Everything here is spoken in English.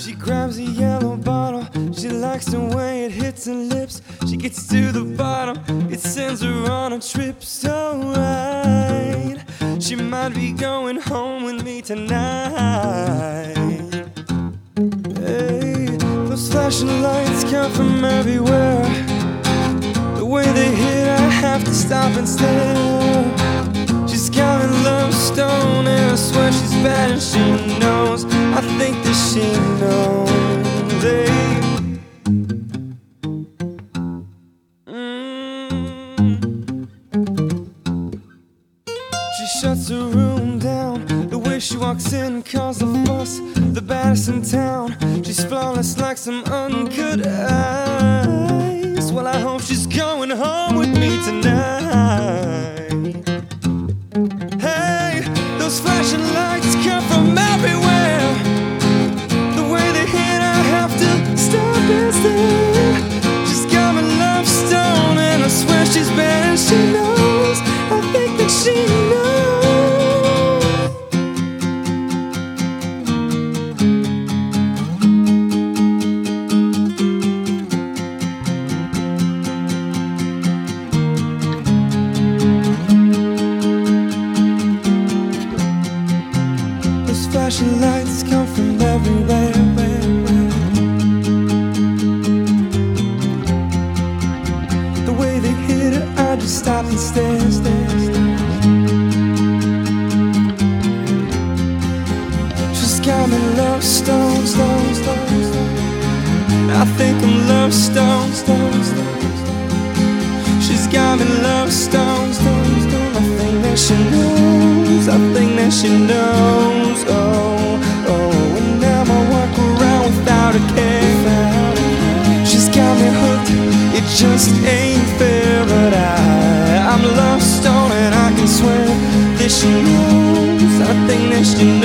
She grabs a yellow bottle. She likes the way it hits her lips. She gets to the bottom. It sends her on a trip so right. She might be going home with me tonight. Hey, those flashing lights come from everywhere. The way they hit, I have to stop and stare. She's got a love stone, and I swear she's bad, and she knows. She shuts her room down. The way she walks in causes a fuss. The baddest in town. She's flawless like some uncut eyes. Well, I hope she's going home with me tonight. Flashing lights come from everywhere. The way they hit it, I just stop and stare, stare, stare. She's got me love stone, stone, stone, stone. I think I'm love stone, stone, stone. She's got me love stone, stone, stone. I think that she knows, I think that she knows. Oh, just ain't fair, but I, I'm lost on and I can swear. This she knows, I think that she knows.